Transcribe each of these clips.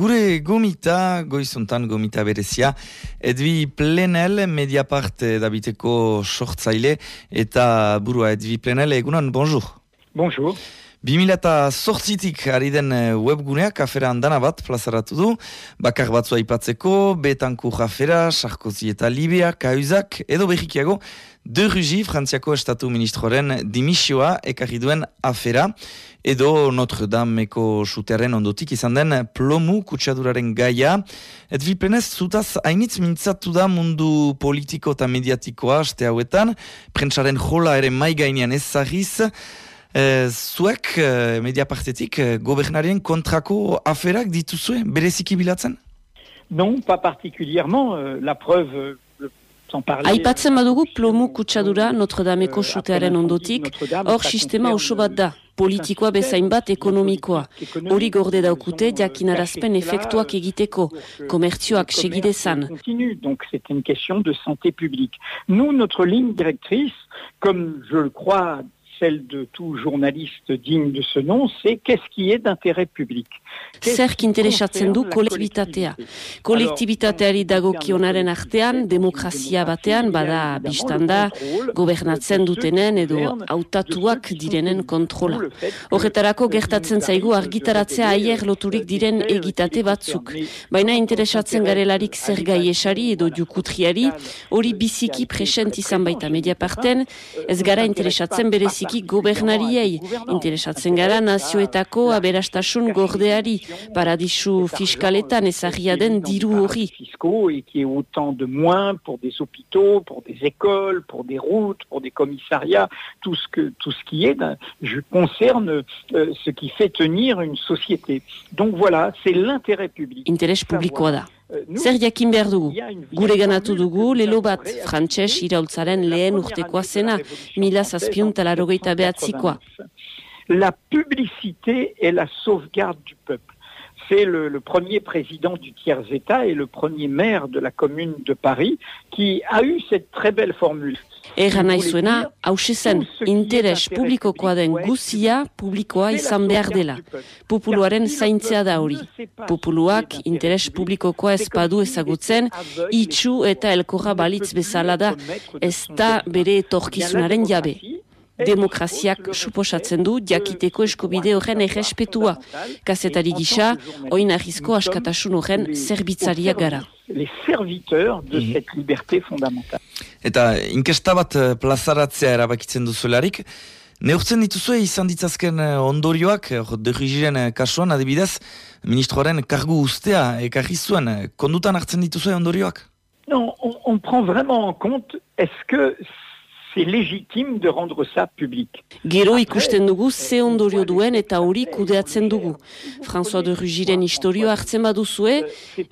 gure gomita, goizuntan gomita berezia, Edvi Plenel, Mediapart dabiteko sortzaile, eta burua Edvi Plenel, egunan, bonjour. Bonjour. 2008-tik ari den webguneak afera handana bat plazaratu du, bakar batzua ipatzeko, betanku jafera, Sarkozy eta Libia, Kauzak, edo behikiago, De Rugi, Frantziako Estatu Ministroren dimisioa ekarri duen afera, edo Notre Dameko suterren ondotik izan den plomu kutsaduraren gaia. Et vipenez, zutaz hainitz mintzatu da mundu politiko eta mediatikoa aste hauetan, prentsaren jola ere mai gainean ez zahiz, e, zuek e, mediapartetik e, gobernarien kontrako aferak dituzue, bereziki bilatzen? Non, pas particulièrement. Euh, la preuve, Aipatzen badugu plomu kutsadura Notre Dameko sutearen ondotik, hor sistema oso bat da, politikoa bezain bat ekonomikoa. Hori gorde daukute jakinarazpen efektuak egiteko, komertzioak segidezan. Donc c'est une question de santé publique. Nous, notre ligne directrice, comme je le crois celle de tout journaliste digne de ce nom, c'est qu'est-ce qui est d'intérêt public? Zerk interesatzen du kolektibitatea. Kolektibitateari dagokionaren artean, demokrazia batean, bada biztanda, gobernatzen dutenen edo hautatuak direnen kontrola. Horretarako gertatzen zaigu argitaratzea aier loturik diren egitate batzuk. Baina interesatzen garelarik zer gai esari edo jukutriari, hori biziki present izan baita mediaparten, ez gara interesatzen berezik bereziki gobernariei interesatzen gara nazioetako aberastasun gordeari paradisu fiskaletan ezagia den diru hori. et qui est autant de moins pour des hôpitaux, pour des écoles, pour des routes, pour des commissariats, tout ce que tout ce qui est je concerne euh, ce qui fait tenir une société. Donc voilà, c'est l'intérêt public. Interes publikoa da. Zer jakin behar dugu? Gure ganatu dugu, lelo bat, frantxez iraultzaren lehen urtekoa zena, mila zazpiuntalarogeita behatzikoa. La publicité est la sauvegarde du peuple. C'est le, le, premier président du tiers-État et le premier maire de la commune de Paris qui a eu cette très belle formule. Erra nahi zuena, hause zen, interes publikokoa den guzia publikoa izan behar dela. Populuaren zaintzea da hori. Populuak interes publikokoa ezpadu ezagutzen, itxu eta elkorra balitz bezala da, ez da bere etorkizunaren jabe. Demokraziak suposatzen du jakiteko eskubide horren errespetua. Kazetari gisa, oin ahizko askatasun horren zerbitzaria gara. Les serviteurs de mm cette liberté fondamentale. Eta inkesta bat plazaratzea erabakitzen duzuelarik, neurtzen dituzue izan ditzazken ondorioak, derrigiren kasuan adibidez, ministroaren kargu ustea ekarri zuen, kondutan hartzen dituzue ondorioak? Non, on, on prend vraiment en compte, est-ce que c'est légitime de rendre ça public. Gero ikusten dugu ze ondorio duen eta hori kudeatzen dugu. François de Rugiren historio hartzen baduzue,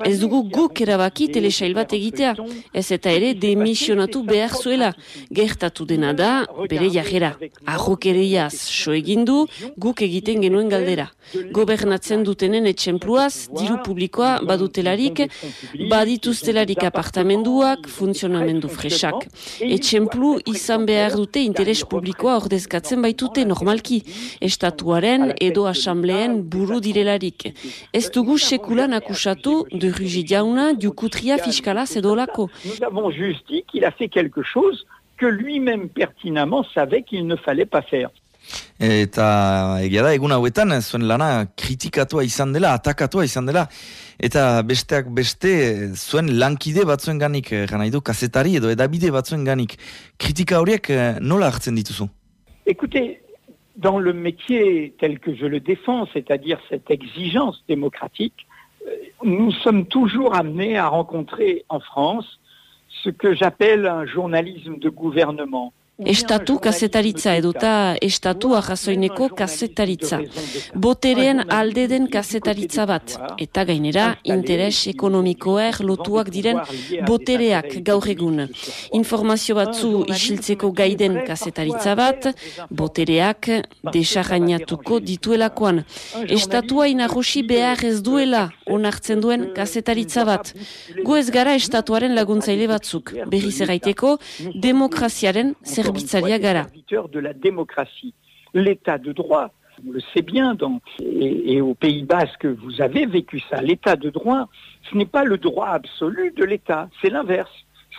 ez dugu guk erabaki telesail bat egitea. Ez eta ere demisionatu behar zuela. Gertatu dena da, bere jajera. Arrokereiaz so egindu, guk egiten genuen galdera. Gobernatzen dutenen etxempluaz, diru publikoa badutelarik, badituztelarik apartamenduak, funtzionamendu fresak. Etxemplu izan Nous avons juste dit qu'il a fait quelque chose que lui-même pertinemment savait qu'il ne fallait pas faire. Eta egia da, egun hauetan, zuen lana kritikatua izan dela, atakatua izan dela, eta besteak beste zuen lankide batzuen ganik, gana idu, kasetari edo edabide batzuen ganik, kritika horiek nola hartzen dituzu? Écoutez, dans le métier tel que je le défends, c'est-à-dire cette exigence démocratique, nous sommes toujours amenés à rencontrer en France ce que j'appelle un journalisme de gouvernement. Estatu kazetaritza eduta estatu arrazoineko kazetaritza. Botereen alde den kazetaritza bat. Eta gainera, interes ekonomikoer lotuak diren botereak gaur egun. Informazio batzu isiltzeko gaiden kazetaritza bat, botereak desarrainatuko dituelakoan. Estatua inagosi behar ez duela onartzen duen kazetaritza bat. Gu ez gara estatuaren laguntzaile batzuk. Berriz erraiteko, demokraziaren zer de la démocratie. L'état de droit On le sait bien, dans, et, et au Pays Basque, vous avez vécu ça. L'état de droit, ce n'est pas le droit absolu de l'État, c'est l'inverse.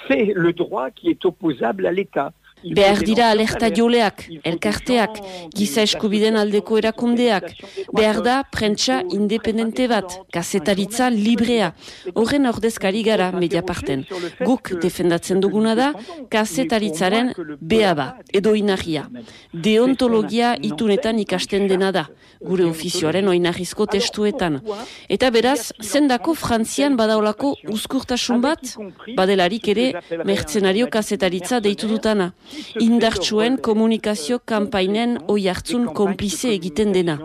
C'est le droit qui est opposable à l'État. Behar dira alerta joleak, elkarteak, giza eskubiden aldeko erakundeak, behar da prentsa independente bat, kazetaritza librea, horren ordezkari gara mediaparten. Guk defendatzen duguna da, kazetaritzaren bea ba, edo inagia. Deontologia itunetan ikasten dena da, gure ofizioaren oinahizko testuetan. Eta beraz, zendako frantzian badaulako uzkurtasun bat, badelarik ere, mertzenario kazetaritza deitu dutana indartsuen komunikazio kanpainen oi hartzun konplize egiten dena.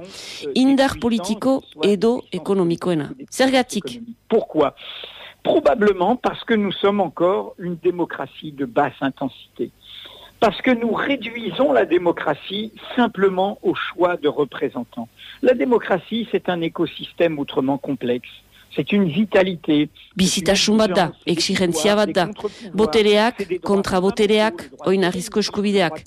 Indar politiko edo ekonomikoena. Zergatik? Pourquoi? Probablement parce que nous sommes encore une démocratie de basse intensité. Parce que nous réduisons la démocratie simplement au choix de représentants. La démocratie, c'est un écosystème autrement complexe. C'est une vitalité. Bizitasun bat da, exigentzia bat da. Botereak, kontrabotereak, oinarrizko eskubideak.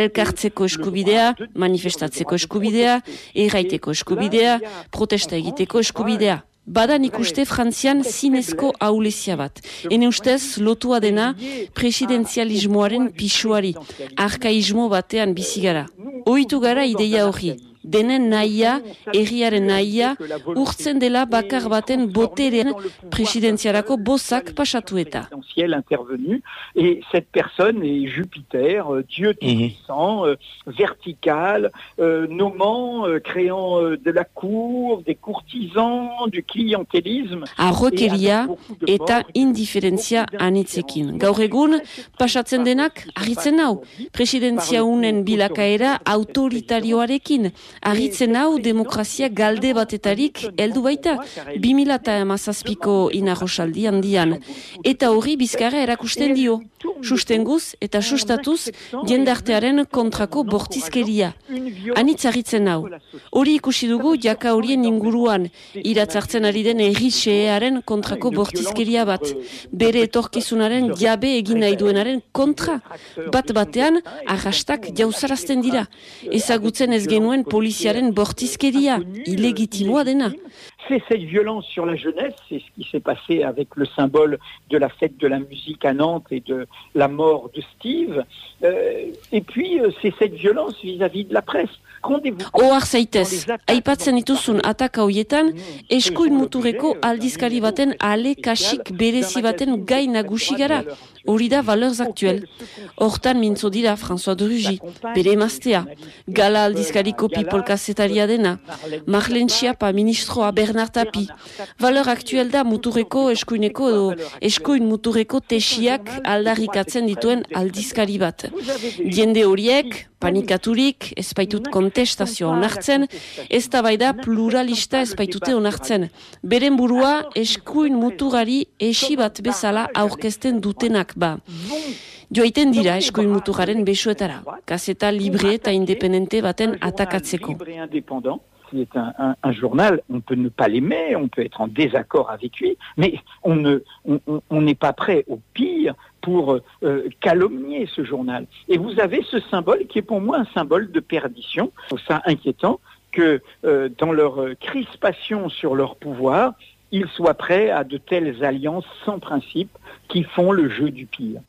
Elkartzeko eskubidea, manifestatzeko eskubidea, erraiteko eskubidea, protesta egiteko eskubidea. Bada nik uste frantzian zinezko aulezia bat. Hene ustez, lotua dena presidenzialismoaren pisuari, arkaismo batean bizigara. Oitu gara ideia hori, denen nahia, erriaren nahia, urtzen dela bakar baten boterean presidentziarako bozak pasatu eta. intervenu, et cette personne est Jupiter, euh, Dieu tout-puissant, euh, vertical, euh, nommant, euh, créant euh, de la cour, des courtisans, du clientélisme. Arrokeria eta indiferentzia anitzekin. Gaur egun, pasatzen denak, arritzen hau, presidentzia unen bilakaera autoritarioarekin, Arritzen hau demokrazia galde batetarik heldu baita, 2000 eta emazazpiko inarrosaldi handian. Eta hori bizkarra erakusten dio. Sustenguz eta sustatuz jendartearen kontrako bortizkeria. Anitz arritzen hau. Hori ikusi dugu jaka horien inguruan, iratzartzen ari den errixearen kontrako bortizkeria bat. Bere etorkizunaren jabe egin nahi duenaren kontra. Bat batean, arrastak jauzarazten dira. Ezagutzen ez genuen poliziaren bortizkeria, ilegitimoa dena. C'est cette violence sur la jeunesse, c'est ce qui s'est passé avec le symbole de la fête de la musique à Nantes et de la mort de Steve. Euh, et puis, euh, c'est cette violence vis-à-vis -vis de la presse. Ohar zaitez, aipatzen dituzun ataka hoietan, eskuin muturreko aldizkari baten ale kasik berezi baten gai nagusi gara. Hori da Valeurs Actuel. Hortan mintzo dira François de Rugy, bere emaztea, gala aldizkariko people kasetaria dena, Marlen Chiapa, ministroa Bernard Tapi. Valeur Actuel da muturreko eskuineko edo eskuin muturreko tesiak aldarrikatzen dituen aldizkari bat. Jende horiek, panikaturik, espaitut kontestazioa onartzen, ez da bai da pluralista espaitute onartzen. Beren burua eskuin muturari esi bat bezala aurkezten dutenak ba. Joaiten dira eskuin muturaren besuetara, kaseta libre eta independente baten atakatzeko. Qui est un, journal, on peut ne pas l'aimer, on peut être en désaccord avec lui, mais on n'est pas prêt au pire pour euh, calomnier ce journal. Et vous avez ce symbole qui est pour moi un symbole de perdition. Je trouve ça inquiétant que euh, dans leur crispation sur leur pouvoir, ils soient prêts à de telles alliances sans principe qui font le jeu du pire.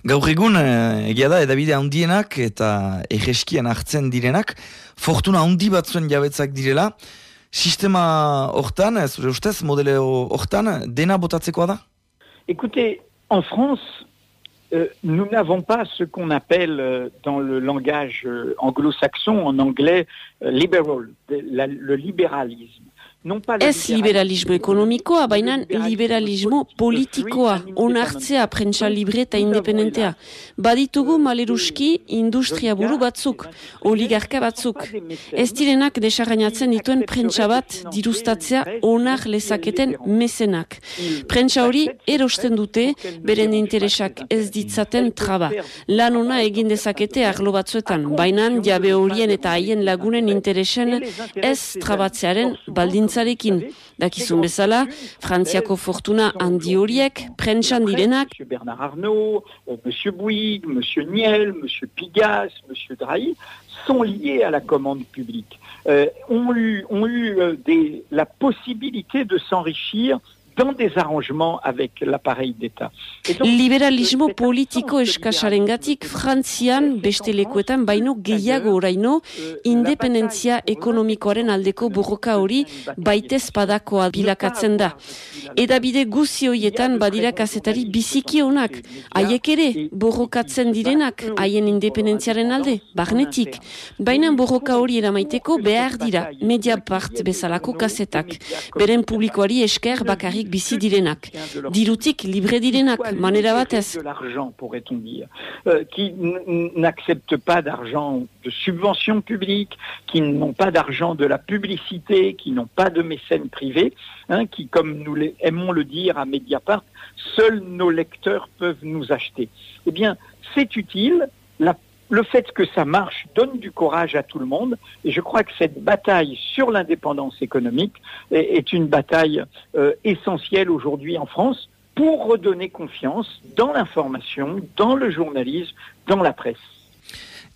Gaur egun, egia da, edabide handienak eta egeskian hartzen direnak, fortuna handi batzuen jabetzak direla, sistema hortan, zure ustez, modele hortan, dena botatzekoa da? Écoutez, en France, euh, nous n'avons pas ce qu'on appelle euh, dans le langage euh, anglo-saxon, en anglais, euh, liberal, la, le libéralisme. Ez liberalismo ekonomikoa, baina liberalismo politikoa, onartzea prentsa libre eta independentea. Baditugu maleruski industria buru batzuk, oligarka batzuk. Ez direnak desarrainatzen dituen prentsa bat dirustatzea onar lezaketen mesenak. Prentsa hori erosten dute, beren interesak ez ditzaten traba. Lan ona egin dezakete arlo batzuetan, baina jabe horien eta haien lagunen interesen ez trabatzearen baldin baldintzarekin. Dakizun bezala, Frantziako fortuna handi horiek, prentsan direnak. M. Bernard Arnault, euh, M. Bouygues, M. Niel, M. Pigas, M. Drahi, sont liés à la commande publique, euh, ont eu, ont eu euh, des, la possibilité de s'enrichir dans des arrangements avec l'appareil d'État. Liberalismo politiko eskasarengatik Frantzian beste lekuetan baino gehiago oraino independentzia ekonomikoaren aldeko borroka hori baitez padakoa bilakatzen da. Edabide guzi hoietan badira kazetari biziki honak, haiek ere borrokatzen direnak haien independentziaren alde, barnetik. Baina borroka hori eramaiteko behar dira Mediapart bezalako kazetak. Beren publikoari esker bakarrik bizi direnak. Dirutik libre direnak, manera batez. de l'argent, pourrait-on dire, euh, qui n'acceptent pas d'argent de subvention publique, qui n'ont pas d'argent de la publicité, qui n'ont pas de mécènes privés, hein, qui, comme nous les- aimons le dire à Mediapart, seuls nos lecteurs peuvent nous acheter? Eh bien, c'est utile. La- le fait que ça marche donne du courage à tout le monde. Et je crois que cette bataille sur l'indépendance économique est, une bataille euh, essentielle aujourd'hui en France pour redonner confiance dans l'information, dans le journalisme, dans la presse.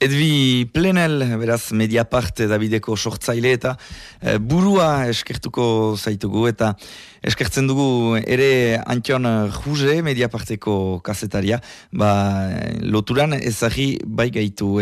Edvi Plenel, beraz, Mediapart Davideko sortzaile eta eh, burua eskertuko zaitugu eta eskertzen dugu ere Antion Juge Mediaparteko kazetaria, ba, loturan ezagi bai gaitu